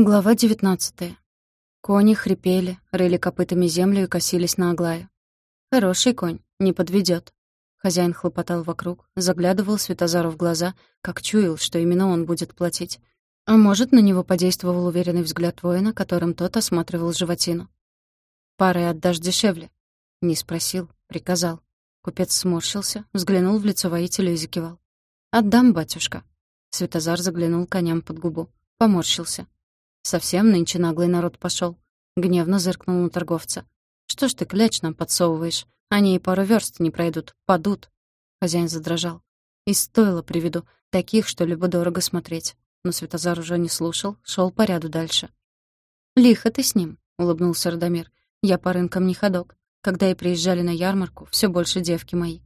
Глава девятнадцатая. Кони хрипели, рыли копытами землю и косились на Аглаю. «Хороший конь, не подведет. Хозяин хлопотал вокруг, заглядывал Светозару в глаза, как чуял, что именно он будет платить. А может, на него подействовал уверенный взгляд воина, которым тот осматривал животину. «Парой отдашь дешевле?» Не спросил, приказал. Купец сморщился, взглянул в лицо воителю и закивал. «Отдам, батюшка». Светозар заглянул коням под губу, поморщился. Совсем нынче наглый народ пошел. Гневно зыркнул на торговца. «Что ж ты кляч нам подсовываешь? Они и пару верст не пройдут, падут». Хозяин задрожал. «И стоило приведу. Таких, что любо-дорого смотреть». Но Светозар уже не слушал, шел по ряду дальше. «Лихо ты с ним», — улыбнулся Радомир. «Я по рынкам не ходок. Когда и приезжали на ярмарку, все больше девки мои».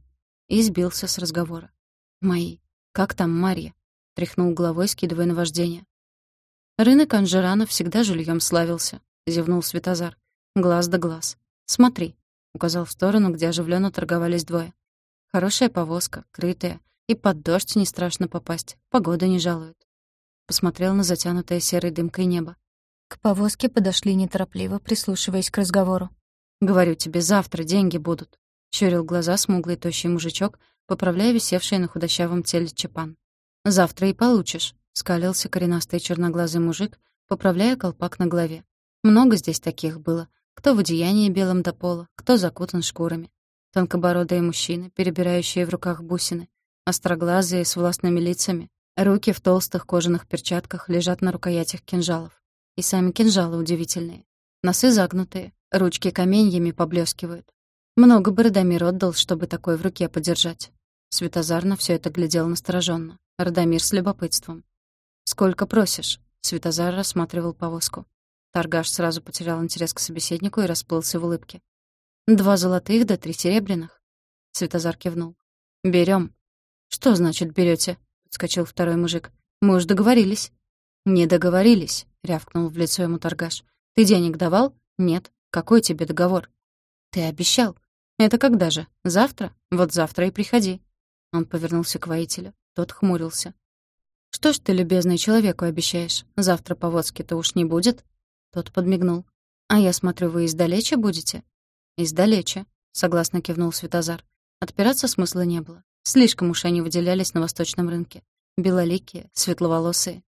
И сбился с разговора. «Мои. Как там Марья?» — тряхнул головой, скидывая на вождение. Рынок Анжерана всегда жильем славился, зевнул Светозар. Глаз да глаз. Смотри, указал в сторону, где оживленно торговались двое. Хорошая повозка, крытая, и под дождь не страшно попасть, погода не жалует. Посмотрел на затянутое серой дымкой небо. К повозке подошли неторопливо, прислушиваясь к разговору. «Говорю тебе, завтра деньги будут», — щурил глаза смуглый тощий мужичок, поправляя висевший на худощавом теле чепан. «Завтра и получишь», — скалился коренастый черноглазый мужик, поправляя колпак на голове. Много здесь таких было. Кто в одеянии белом до пола, кто закутан шкурами. Тонкобородые мужчины, перебирающие в руках бусины. Остроглазые, с властными лицами. Руки в толстых кожаных перчатках лежат на рукоятях кинжалов. И сами кинжалы удивительные. Носы загнутые, ручки каменьями поблескивают. Много бы Радомир отдал, чтобы такой в руке подержать. Светозар на всё это глядел настороженно. Радомир с любопытством. «Сколько просишь?» Светозар рассматривал повозку. Торгаш сразу потерял интерес к собеседнику и расплылся в улыбке. «Два золотых да три серебряных». Светозар кивнул. «Берём». «Что значит берёте?» — подскочил второй мужик. «Мы уж договорились». «Не договорились», — рявкнул в лицо ему торгаш. «Ты денег давал? Нет. Какой тебе договор?» «Ты обещал». «Это когда же? Завтра? Вот завтра и приходи». Он повернулся к воителю. Тот хмурился. «Что ж ты, любезный, человеку обещаешь? Завтра повозки-то уж не будет?» Тот подмигнул. «А я смотрю, вы издалече будете?» «Издалече», — согласно кивнул Светозар. Отпираться смысла не было. Слишком уж они выделялись на восточном рынке. Белоликие, светловолосые.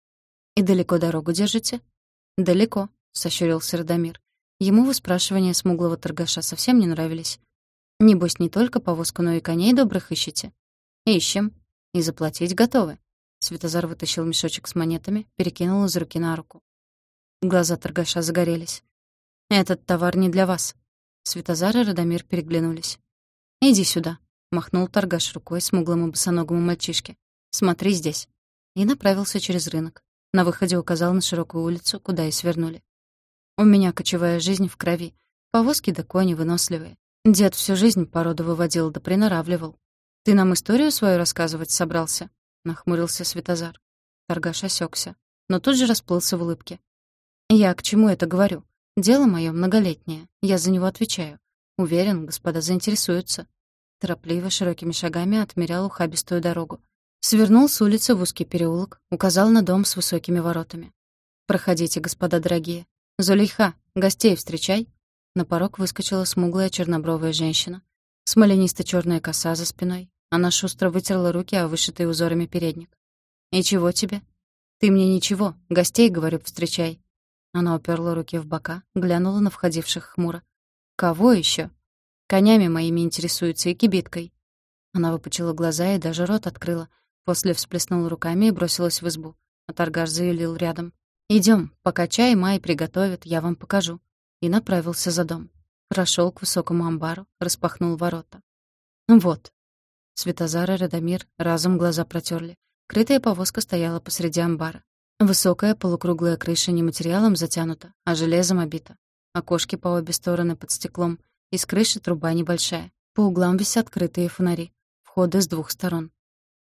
«И далеко дорогу держите?» «Далеко», — сощурился Радомир. Ему выспрашивания смуглого торгаша совсем не нравились. «Небось, не только повозку, но и коней добрых ищете?» «Ищем. И заплатить готовы». Светозар вытащил мешочек с монетами, перекинул из руки на руку. Глаза торгаша загорелись. «Этот товар не для вас». Светозар и Радомир переглянулись. «Иди сюда», — махнул торгаш рукой смуглому босоногому мальчишке. «Смотри здесь». И направился через рынок. На выходе указал на широкую улицу, куда и свернули. «У меня кочевая жизнь в крови. Повозки да кони выносливые. Дед всю жизнь породу выводил да приноравливал. Ты нам историю свою рассказывать собрался?» — нахмурился Светозар. Торгаш осекся, но тут же расплылся в улыбке. «Я к чему это говорю? Дело мое многолетнее. Я за него отвечаю. Уверен, господа заинтересуются». Торопливо, широкими шагами отмерял ухабистую дорогу. Свернул с улицы в узкий переулок, указал на дом с высокими воротами. «Проходите, господа дорогие. Зулейха, гостей встречай». На порог выскочила смуглая чернобровая женщина. Смоленисто черная коса за спиной, она шустро вытерла руки о вышитый узорами передник. «И чего тебе?» «Ты мне ничего, гостей, говорю, встречай». Она уперла руки в бока, глянула на входивших хмуро. «Кого еще? «Конями моими интересуется и кибиткой». Она выпучила глаза и даже рот открыла, после всплеснула руками и бросилась в избу. А торгаш заявил рядом. Идем, пока чай май приготовят, я вам покажу». И направился за дом. Прошел к высокому амбару, распахнул ворота. «Вот, Светозар и Радомир разом глаза протерли. Крытая повозка стояла посреди амбара. Высокая полукруглая крыша не материалом затянута, а железом обита. Окошки по обе стороны под стеклом. Из крыши труба небольшая. По углам висят крытые фонари. Входы с двух сторон.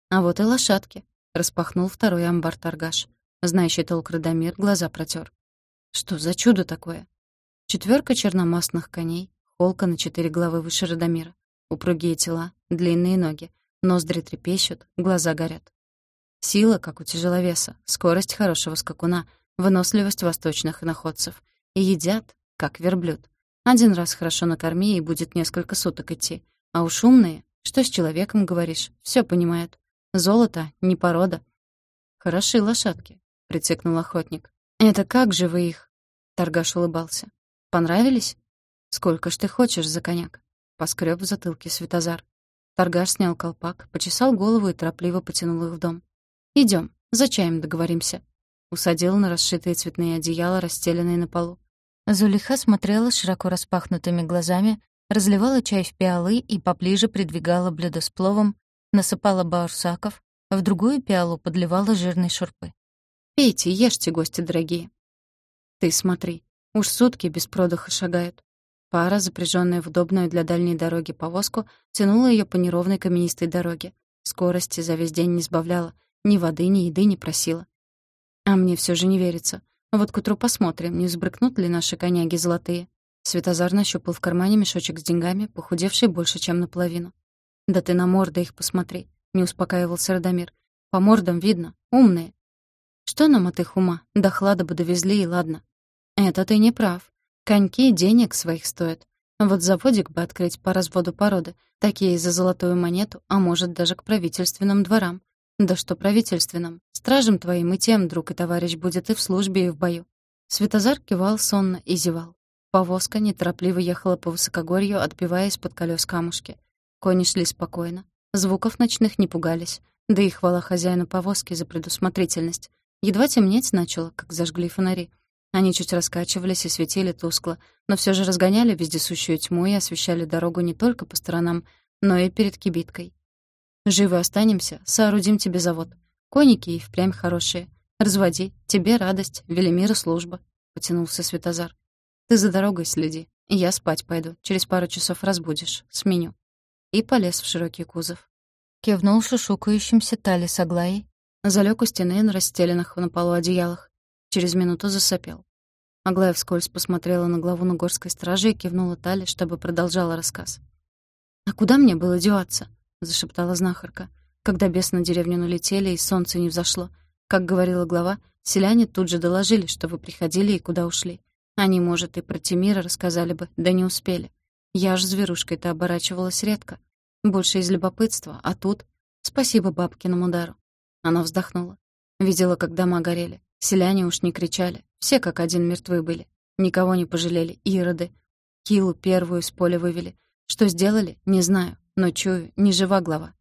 А вот и лошадки. Распахнул второй амбар торгаш. Знающий толк Радомир глаза протер. Что за чудо такое? Четверка черномастных коней, холка на четыре головы выше Радомира. Упругие тела, длинные ноги, ноздри трепещут, глаза горят. Сила, как у тяжеловеса, скорость хорошего скакуна, выносливость восточных иноходцев. И едят, как верблюд. Один раз хорошо накорми, и будет несколько суток идти. А уж умные, что с человеком говоришь, все понимают. Золото — не порода. «Хороши лошадки», — прицикнул охотник. «Это как же вы их?» Торгаш улыбался. «Понравились?» «Сколько ж ты хочешь за коняк?» Поскреб в затылке Светозар. Торгаш снял колпак, почесал голову и торопливо потянул их в дом. Идем, за чаем договоримся». Усадил на расшитые цветные одеяла, расстеленные на полу. Зулиха смотрела широко распахнутыми глазами, разливала чай в пиалы и поближе придвигала блюдо с пловом, насыпала баурсаков, а в другую пиалу подливала жирной шурпы. «Пейте, ешьте, гости дорогие». «Ты смотри, уж сутки без продыха шагают». Пара, запряженная в удобную для дальней дороги повозку, тянула ее по неровной каменистой дороге. Скорости за весь день не сбавляла, ни воды, ни еды не просила. А мне все же не верится. Вот к утру посмотрим, не сбрыкнут ли наши коняги золотые. Светозар нащупал в кармане мешочек с деньгами, похудевший больше, чем наполовину. «Да ты на морды их посмотри», — не успокаивался Радомир. «По мордам видно, умные». «Что нам от их ума? До хлада бы довезли, и ладно». «Это ты не прав. Коньки денег своих стоят. Вот заводик бы открыть по разводу породы, такие за золотую монету, а может, даже к правительственным дворам. Да что правительственным. Стражем твоим и тем, друг и товарищ, будет и в службе, и в бою. Светозар кивал сонно и зевал. Повозка неторопливо ехала по высокогорью, отбивая из-под колес камушки. Кони шли спокойно. Звуков ночных не пугались. Да и хвала хозяину повозки за предусмотрительность. Едва темнеть начало, как зажгли фонари. Они чуть раскачивались и светили тускло, но все же разгоняли вездесущую тьму и освещали дорогу не только по сторонам, но и перед кибиткой. «Живы останемся, соорудим тебе завод. Коники и впрямь хорошие. Разводи, тебе радость, Велимира служба», — потянулся Светозар. «Ты за дорогой следи, я спать пойду, через пару часов разбудишь, сменю». И полез в широкий кузов. Кивнул шушукающимся Тали с Аглаей, залег у стены на расстеленных на полу одеялах, Через минуту засопел. Аглая вскользь посмотрела на главу Нугорской стражи и кивнула Тали, чтобы продолжала рассказ. «А куда мне было деваться?» — зашептала знахарка. Когда бес на деревню налетели и солнце не взошло. Как говорила глава, селяне тут же доложили, что вы приходили и куда ушли. Они, может, и про Тимира рассказали бы, да не успели. Я ж зверушкой-то оборачивалась редко. Больше из любопытства, а тут... Спасибо бабкиному дару. Она вздохнула. Видела, как дома горели. Селяне уж не кричали. Все как один мертвы были. Никого не пожалели. Ироды. Килу первую с поля вывели. Что сделали, не знаю. Но чую, не жива глава.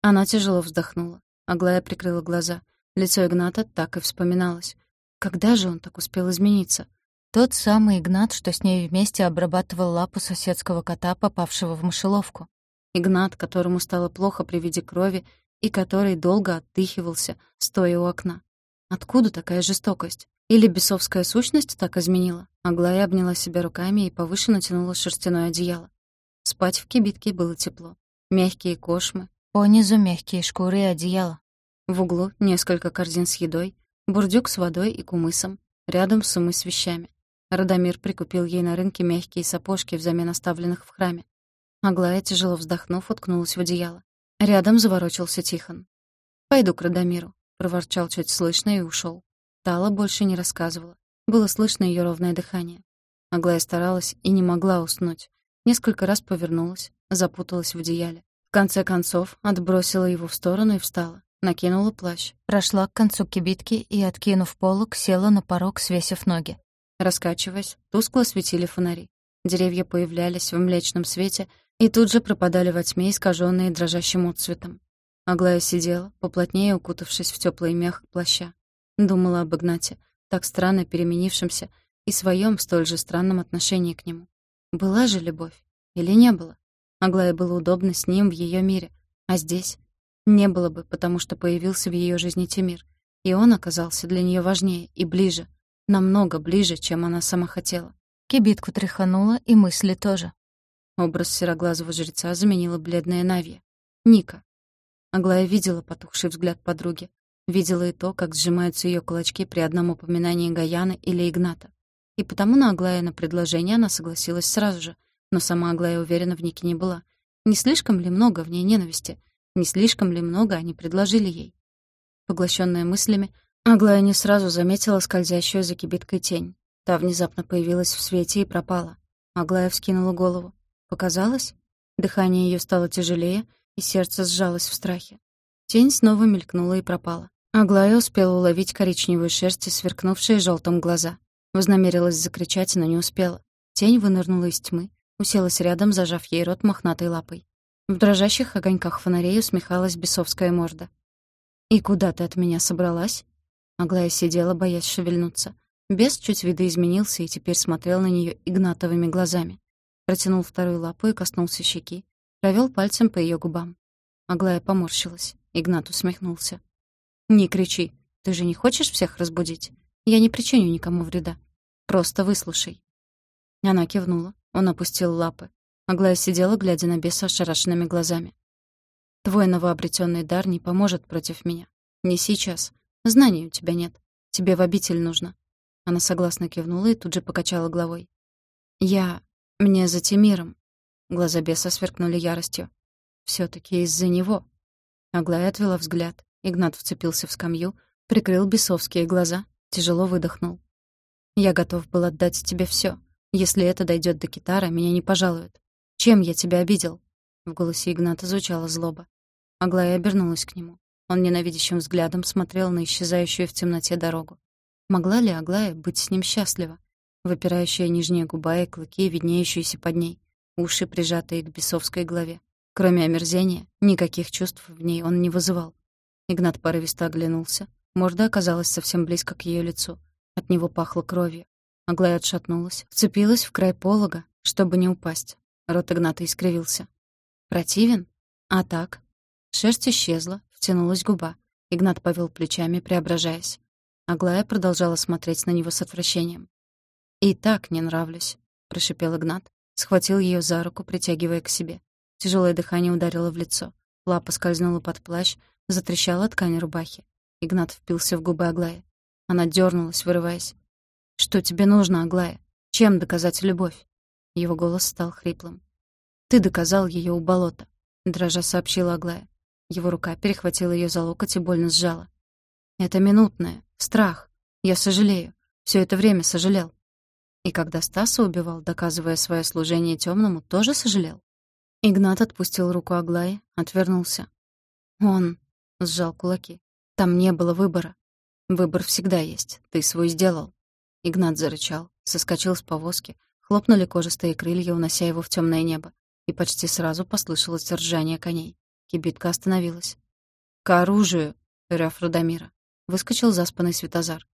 Она тяжело вздохнула. Аглая прикрыла глаза. Лицо Игната так и вспоминалось. Когда же он так успел измениться? Тот самый Игнат, что с ней вместе обрабатывал лапу соседского кота, попавшего в мышеловку. Игнат, которому стало плохо при виде крови и который долго отдыхивался, стоя у окна. Откуда такая жестокость? Или бесовская сущность так изменила? Аглая обняла себя руками и повыше натянула шерстяное одеяло. Спать в кибитке было тепло. Мягкие кошмы, понизу мягкие шкуры и одеяло. В углу несколько корзин с едой, бурдюк с водой и кумысом, рядом сумы с вещами. Радомир прикупил ей на рынке мягкие сапожки взамен оставленных в храме. Аглая, тяжело вздохнув, уткнулась в одеяло. Рядом заворочился Тихон. «Пойду к Радомиру проворчал чуть слышно и ушел. Тала больше не рассказывала. Было слышно ее ровное дыхание. Аглая старалась и не могла уснуть. Несколько раз повернулась, запуталась в одеяле. В конце концов, отбросила его в сторону и встала. Накинула плащ. Прошла к концу кибитки и, откинув полок, села на порог, свесив ноги. Раскачиваясь, тускло светили фонари. Деревья появлялись в млечном свете и тут же пропадали во тьме, искаженные дрожащим отцветом. Аглая сидела, поплотнее укутавшись в теплый мех плаща. Думала об Игнате, так странно переменившемся, и своем столь же странном отношении к нему. Была же любовь? Или не было? Аглае было удобно с ним в ее мире, а здесь? Не было бы, потому что появился в ее жизни Тимир. И он оказался для нее важнее и ближе, намного ближе, чем она сама хотела. Кибитку тряханула, и мысли тоже. Образ сероглазого жреца заменила бледная Навия. Ника. Аглая видела потухший взгляд подруги. Видела и то, как сжимаются ее кулачки при одном упоминании Гаяны или Игната. И потому на Аглая на предложение она согласилась сразу же, но сама Аглая уверена в Нике не была. Не слишком ли много в ней ненависти? Не слишком ли много они предложили ей? Поглощенная мыслями, Аглая не сразу заметила скользящую за кибиткой тень. Та внезапно появилась в свете и пропала. Аглая вскинула голову. Показалось? Дыхание ее стало тяжелее, и сердце сжалось в страхе. Тень снова мелькнула и пропала. Аглая успела уловить коричневую шерсть и сверкнувшие желтым глаза. Вознамерилась закричать, но не успела. Тень вынырнула из тьмы, уселась рядом, зажав ей рот мохнатой лапой. В дрожащих огоньках фонарей усмехалась бесовская морда. «И куда ты от меня собралась?» Аглая сидела, боясь шевельнуться. Бес чуть видоизменился и теперь смотрел на нее игнатовыми глазами. Протянул вторую лапу и коснулся щеки, провел пальцем по ее губам. Аглая поморщилась. Игнат усмехнулся. «Не кричи. Ты же не хочешь всех разбудить? Я не причиню никому вреда. Просто выслушай». Она кивнула. Он опустил лапы. Аглая сидела, глядя на беса ошарашенными глазами. «Твой новообретенный дар не поможет против меня. Не сейчас. Знаний у тебя нет. Тебе в обитель нужно». Она согласно кивнула и тут же покачала головой. «Я... Мне за Тимиром». Глаза беса сверкнули яростью. все таки из-за него». Аглая отвела взгляд. Игнат вцепился в скамью, прикрыл бесовские глаза, тяжело выдохнул. «Я готов был отдать тебе все. Если это дойдет до китара, меня не пожалуют. Чем я тебя обидел?» В голосе Игната звучала злоба. Аглая обернулась к нему. Он ненавидящим взглядом смотрел на исчезающую в темноте дорогу. Могла ли Аглая быть с ним счастлива? Выпирающая нижняя губа и клыки, виднеющиеся под ней, уши, прижатые к бесовской голове. Кроме омерзения, никаких чувств в ней он не вызывал. Игнат порывисто оглянулся. Морда оказалась совсем близко к ее лицу. От него пахло кровью. Аглая отшатнулась, вцепилась в край полога, чтобы не упасть. Рот Игната искривился. «Противен? А так?» Шерсть исчезла, втянулась губа. Игнат повел плечами, преображаясь. Аглая продолжала смотреть на него с отвращением. «И так не нравлюсь», — прошипел Игнат, схватил ее за руку, притягивая к себе. Тяжелое дыхание ударило в лицо. Лапа скользнула под плащ, затрещала ткань рубахи. Игнат впился в губы Аглаи. Она дернулась, вырываясь. «Что тебе нужно, Аглая? Чем доказать любовь?» Его голос стал хриплым. «Ты доказал ее у болота», — дрожа сообщила Аглая. Его рука перехватила ее за локоть и больно сжала. «Это минутное. Страх. Я сожалею. Все это время сожалел». И когда Стаса убивал, доказывая свое служение темному, тоже сожалел. Игнат отпустил руку Аглаи, отвернулся. Он сжал кулаки. Там не было выбора. Выбор всегда есть. Ты свой сделал. Игнат зарычал, соскочил с повозки, хлопнули кожистые крылья, унося его в темное небо, и почти сразу послышалось ржание коней. Кибитка остановилась. «К оружию!» — рёв Радомира. Выскочил заспанный Светозар.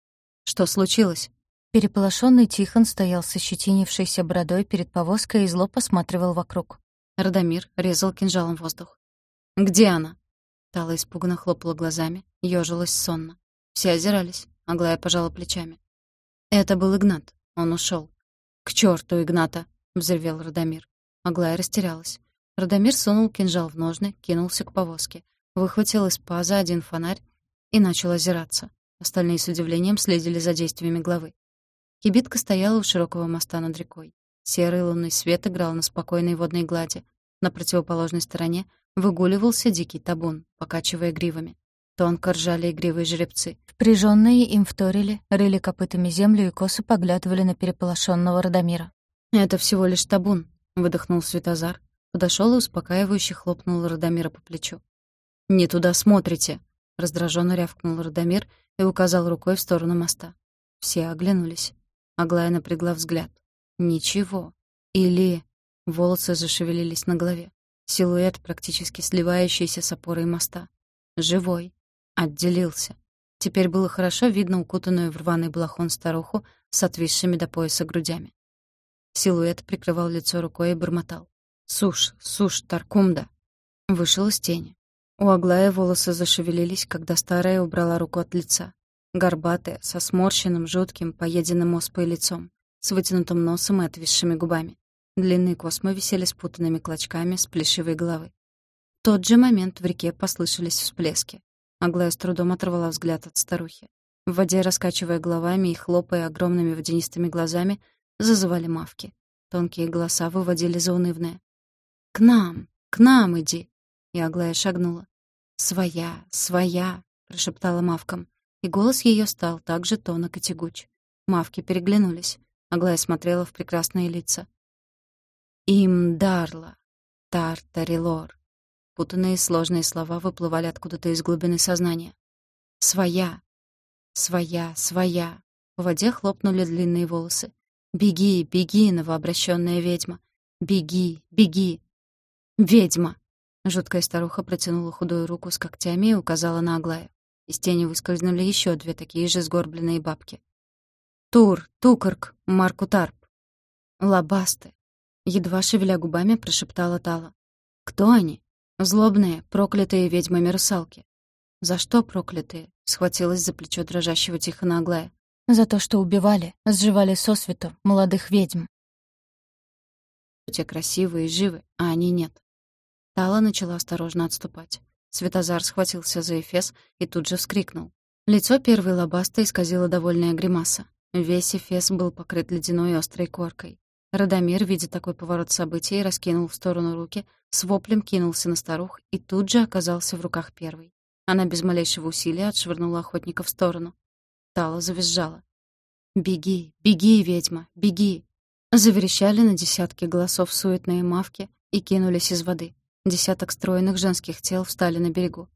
«Что случилось?» Переполошенный Тихон стоял со щетинившейся бородой перед повозкой и зло посматривал вокруг. Радомир резал кинжалом воздух. «Где она?» Тала испуганно хлопала глазами, ёжилась сонно. Все озирались, Аглая пожала плечами. Это был Игнат. Он ушел. «К черту Игната!» — взревел Радомир. Аглая растерялась. Радомир сунул кинжал в ножны, кинулся к повозке, выхватил из паза один фонарь и начал озираться. Остальные с удивлением следили за действиями главы. Кибитка стояла у широкого моста над рекой. Серый лунный свет играл на спокойной водной глади. На противоположной стороне выгуливался дикий табун, покачивая гривами. Тонко ржали игривые жеребцы. Впряжённые им вторили, рыли копытами землю и косо поглядывали на переполошенного Радомира. «Это всего лишь табун», — выдохнул Светозар. Подошёл и успокаивающе хлопнул Радомира по плечу. «Не туда смотрите!» — раздражённо рявкнул Радомир и указал рукой в сторону моста. Все оглянулись. Аглая напрягла взгляд. «Ничего. Или...» Волосы зашевелились на голове. Силуэт, практически сливающийся с опорой моста. Живой. Отделился. Теперь было хорошо видно укутанную в рваный балахон старуху с отвисшими до пояса грудями. Силуэт прикрывал лицо рукой и бормотал. «Суш, суш, Таркумда!» Вышел из тени. У Аглая волосы зашевелились, когда старая убрала руку от лица. Горбатая, со сморщенным, жутким, поеденным оспой лицом, с вытянутым носом и отвисшими губами. Длинные космы висели спутанными клочками с плешивой головы. В тот же момент в реке послышались всплески. Аглая с трудом оторвала взгляд от старухи. В воде, раскачивая головами и хлопая огромными водянистыми глазами, зазывали мавки. Тонкие голоса выводили заунывное. «К нам! К нам иди!» И Аглая шагнула. «Своя! Своя!» — прошептала мавкам. И голос ее стал так же тонок и тягуч. Мавки переглянулись. Аглая смотрела в прекрасные лица. «Им дарла, тартарилор». Путанные сложные слова выплывали откуда-то из глубины сознания. «Своя, своя, своя». В воде хлопнули длинные волосы. «Беги, беги, новообращенная ведьма! Беги, беги!» «Ведьма!» Жуткая старуха протянула худую руку с когтями и указала на Аглаю. Из тени выскользнули еще две такие же сгорбленные бабки. «Тур, Тукарк, Маркутарп!» «Лобасты!» Едва шевеля губами, прошептала Тала. «Кто они?» «Злобные, проклятые ведьмами-русалки». «За что проклятые?» — схватилась за плечо дрожащего Тихона Аглая. «За то, что убивали, сживали сосвету молодых ведьм». Те красивые и живы, а они нет. Тала начала осторожно отступать. Светозар схватился за Эфес и тут же вскрикнул. Лицо первой лобаста исказило довольная гримаса. Весь Эфес был покрыт ледяной острой коркой. Радомир, видя такой поворот событий, раскинул в сторону руки, с воплем кинулся на старух и тут же оказался в руках первой. Она без малейшего усилия отшвырнула охотника в сторону. Тала завизжала. «Беги, беги, ведьма, беги!» Заверещали на десятки голосов суетные мавки и кинулись из воды. Десяток стройных женских тел встали на берегу.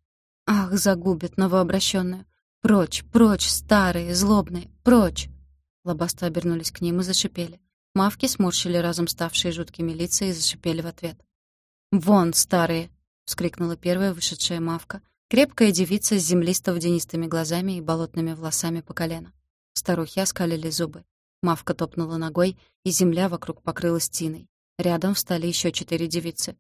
«Ах, загубят новообращенную! Прочь, прочь, старые, злобные, прочь!» Лобасты обернулись к ним и зашипели. Мавки сморщили разом ставшие жуткими лица и зашипели в ответ. «Вон, старые!» — вскрикнула первая вышедшая мавка, крепкая девица с землисто-водянистыми глазами и болотными волосами по колено. Старухи оскалили зубы. Мавка топнула ногой, и земля вокруг покрылась тиной. Рядом встали еще четыре девицы.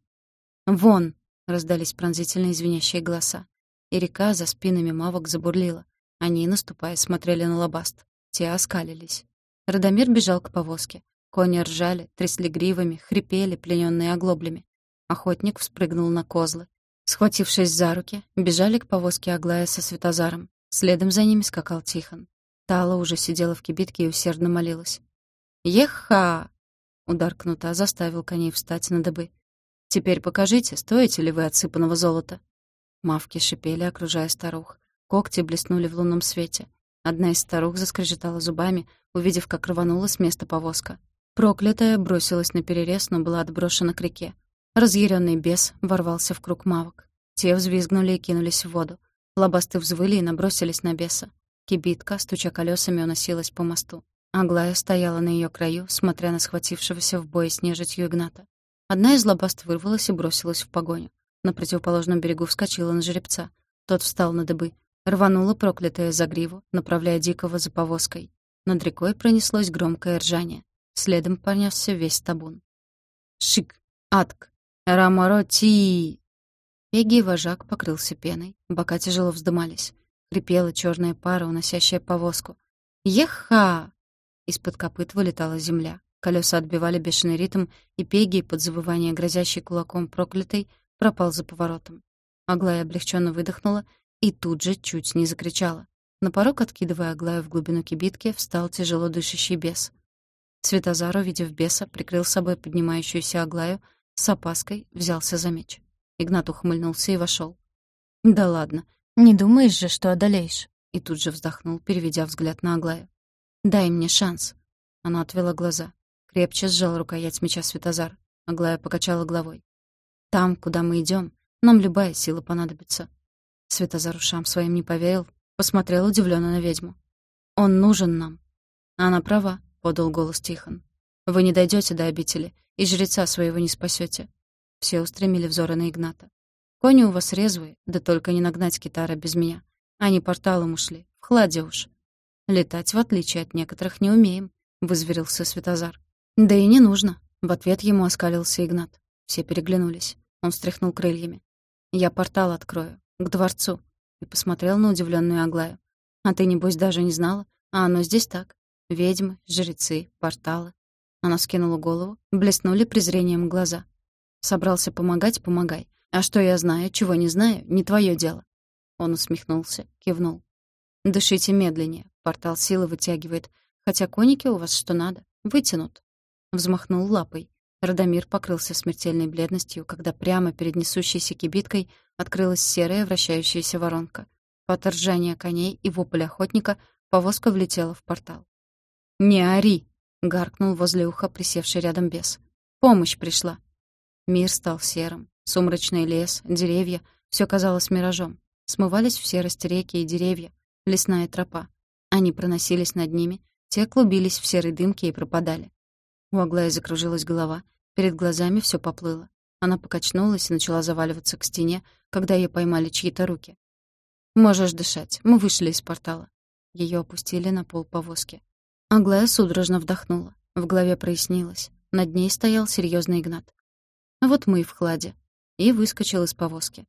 «Вон!» — раздались пронзительные звенящие голоса. И река за спинами мавок забурлила. Они, наступая, смотрели на лобаст. Те оскалились. Радомир бежал к повозке. Кони ржали, трясли гривами, хрипели, плененные оглоблями. Охотник вспрыгнул на козлы. Схватившись за руки, бежали к повозке Аглая со Светозаром. Следом за ними скакал Тихон. Тала уже сидела в кибитке и усердно молилась. «Еха!» Удар кнута заставил коней встать на дыбы. «Теперь покажите, стоите ли вы отсыпанного золота?» Мавки шипели, окружая старух. Когти блеснули в лунном свете. Одна из старух заскрежетала зубами, увидев, как рванула с места повозка. Проклятая бросилась на перерез, но была отброшена к реке. Разъяренный бес ворвался в круг мавок. Те взвизгнули и кинулись в воду. Лобасты взвыли и набросились на беса. Кибитка, стуча колесами, уносилась по мосту. Аглая стояла на ее краю, смотря на схватившегося в бой с нежитью Игната. Одна из лобаст вырвалась и бросилась в погоню. На противоположном берегу вскочила на жеребца. Тот встал на дыбы. Рванула проклятая за гриву, направляя дикого за повозкой. Над рекой пронеслось громкое ржание. Следом понесся весь табун. «Шик! Атк! Рамороти!» Пеги и вожак покрылся пеной, бока тяжело вздымались. Хрипела черная пара, уносящая повозку. «Еха!» Из-под копыт вылетала земля. Колеса отбивали бешеный ритм, и Пеги, под завывание грозящий кулаком проклятой, пропал за поворотом. Аглая облегченно выдохнула и тут же чуть не закричала. На порог, откидывая Аглаю в глубину кибитки, встал тяжело дышащий бес. Светозар, увидев беса, прикрыл собой поднимающуюся Аглаю, с опаской взялся за меч. Игнат ухмыльнулся и вошел. «Да ладно, не думаешь же, что одолеешь?» И тут же вздохнул, переведя взгляд на Аглаю. «Дай мне шанс». Она отвела глаза. Крепче сжал рукоять меча Светозар. Аглая покачала головой. «Там, куда мы идем, нам любая сила понадобится». Светозар ушам своим не поверил, посмотрел удивленно на ведьму. «Он нужен нам». Она права. — подал голос Тихон. «Вы не дойдете до обители, и жреца своего не спасете. Все устремили взоры на Игната. «Кони у вас резвые, да только не нагнать китара без меня. Они порталом ушли, в хладе уж. Летать, в отличие от некоторых, не умеем», — вызверился Светозар. «Да и не нужно», — в ответ ему оскалился Игнат. Все переглянулись. Он встряхнул крыльями. «Я портал открою, к дворцу», и посмотрел на удивленную Аглаю. «А ты, небось, даже не знала? А оно здесь так. Ведьмы, жрецы, порталы. Она скинула голову, блеснули презрением глаза. Собрался помогать — помогай. А что я знаю, чего не знаю, не твое дело. Он усмехнулся, кивнул. Дышите медленнее, портал силы вытягивает. Хотя коники у вас что надо, вытянут. Взмахнул лапой. Радомир покрылся смертельной бледностью, когда прямо перед несущейся кибиткой открылась серая вращающаяся воронка. Под ржание коней и вопль охотника повозка влетела в портал. «Не ори!» — гаркнул возле уха присевший рядом бес. «Помощь пришла!» Мир стал серым. Сумрачный лес, деревья — все казалось миражом. Смывались в серость реки и деревья, лесная тропа. Они проносились над ними, те клубились в серой дымке и пропадали. У Аглая закружилась голова, перед глазами все поплыло. Она покачнулась и начала заваливаться к стене, когда ее поймали чьи-то руки. «Можешь дышать. Мы вышли из портала». Ее опустили на пол повозки. Аглая судорожно вдохнула. В голове прояснилось. Над ней стоял серьезный Игнат. Вот мы и в хладе. И выскочил из повозки.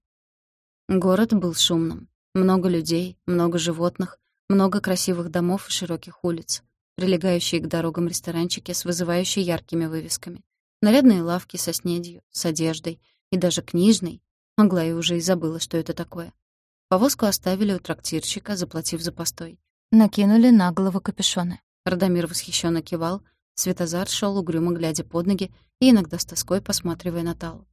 Город был шумным. Много людей, много животных, много красивых домов и широких улиц, прилегающие к дорогам ресторанчики с вызывающей яркими вывесками. Нарядные лавки со снедью, с одеждой и даже книжной. Аглая уже и забыла, что это такое. Повозку оставили у трактирщика, заплатив за постой. Накинули на голову капюшоны. Радомир восхищенно кивал, Светозар шел угрюмо глядя под ноги и иногда с тоской посматривая на Талу.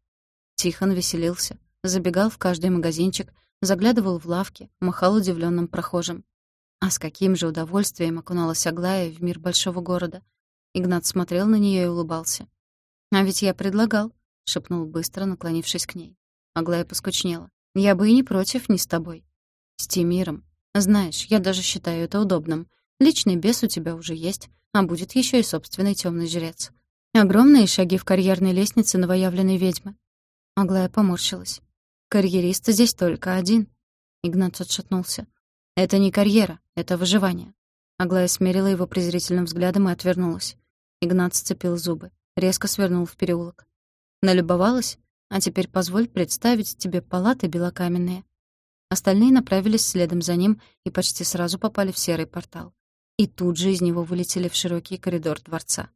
Тихон веселился, забегал в каждый магазинчик, заглядывал в лавки, махал удивленным прохожим. А с каким же удовольствием окуналась Аглая в мир большого города. Игнат смотрел на нее и улыбался. «А ведь я предлагал», — шепнул быстро, наклонившись к ней. Аглая поскучнела. «Я бы и не против, не с тобой». «С Тимиром. Знаешь, я даже считаю это удобным. Личный бес у тебя уже есть, а будет еще и собственный темный жрец. Огромные шаги в карьерной лестнице новоявленной ведьмы». Аглая поморщилась. «Карьерист здесь только один». Игнат отшатнулся. «Это не карьера, это выживание». Аглая смерила его презрительным взглядом и отвернулась. Игнат сцепил зубы резко свернул в переулок. Налюбовалась? А теперь позволь представить тебе палаты белокаменные. Остальные направились следом за ним и почти сразу попали в серый портал. И тут же из него вылетели в широкий коридор дворца.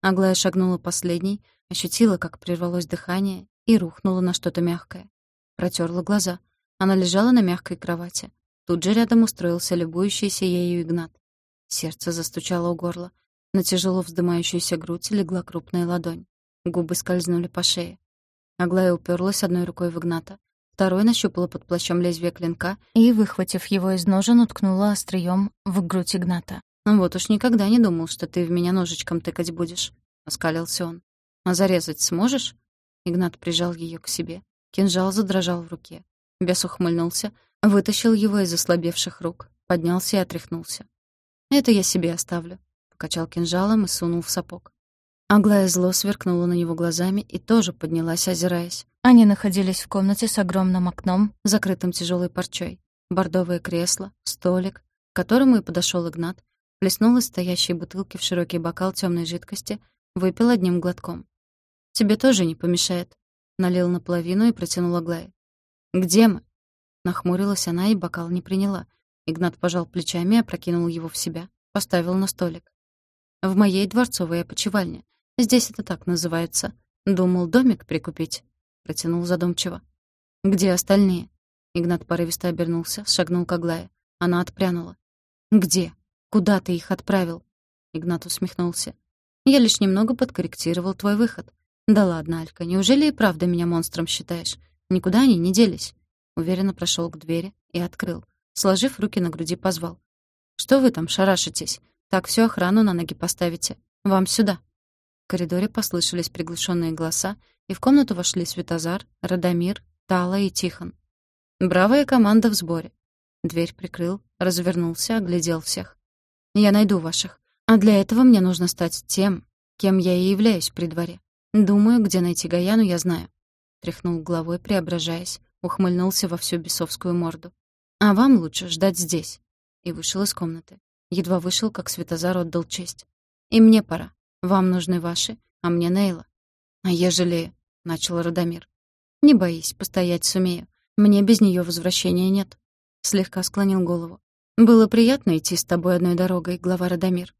Аглая шагнула последней, ощутила, как прервалось дыхание, и рухнула на что-то мягкое. Протерла глаза. Она лежала на мягкой кровати. Тут же рядом устроился любующийся ею Игнат. Сердце застучало у горла. На тяжело вздымающуюся грудь легла крупная ладонь. Губы скользнули по шее. Аглая уперлась одной рукой в Игната, второй нащупала под плащом лезвие клинка и, выхватив его из ножен, уткнула острием в грудь Игната. «Вот уж никогда не думал, что ты в меня ножичком тыкать будешь», — оскалился он. «А зарезать сможешь?» Игнат прижал ее к себе. Кинжал задрожал в руке. Бес ухмыльнулся, вытащил его из ослабевших рук, поднялся и отряхнулся. «Это я себе оставлю покачал кинжалом и сунул в сапог. Аглая зло сверкнула на него глазами и тоже поднялась, озираясь. Они находились в комнате с огромным окном, закрытым тяжелой парчой. Бордовое кресло, столик, к которому и подошел Игнат, плеснул из стоящей бутылки в широкий бокал темной жидкости, выпил одним глотком. «Тебе тоже не помешает», — налил наполовину и протянул Аглае. «Где мы?» Нахмурилась она и бокал не приняла. Игнат пожал плечами опрокинул его в себя, поставил на столик. В моей дворцовой опочивальне. Здесь это так называется. Думал домик прикупить. Протянул задумчиво. Где остальные? Игнат порывисто обернулся, шагнул к Аглае. Она отпрянула. «Где? Куда ты их отправил?» Игнат усмехнулся. «Я лишь немного подкорректировал твой выход. Да ладно, Алька, неужели и правда меня монстром считаешь? Никуда они не делись». Уверенно прошел к двери и открыл. Сложив руки на груди, позвал. «Что вы там шарашитесь? Так всю охрану на ноги поставите. Вам сюда». В коридоре послышались приглушенные голоса, и в комнату вошли Светозар, Радомир, Тала и Тихон. «Бравая команда в сборе». Дверь прикрыл, развернулся, оглядел всех. «Я найду ваших. А для этого мне нужно стать тем, кем я и являюсь при дворе. Думаю, где найти Гаяну, я знаю». Тряхнул головой, преображаясь, ухмыльнулся во всю бесовскую морду. «А вам лучше ждать здесь». И вышел из комнаты. Едва вышел, как Светозар отдал честь. «И мне пора. Вам нужны ваши, а мне Нейла». «А ежели...» — начал Радомир. «Не боись, постоять сумею. Мне без нее возвращения нет». Слегка склонил голову. «Было приятно идти с тобой одной дорогой, глава Радомир.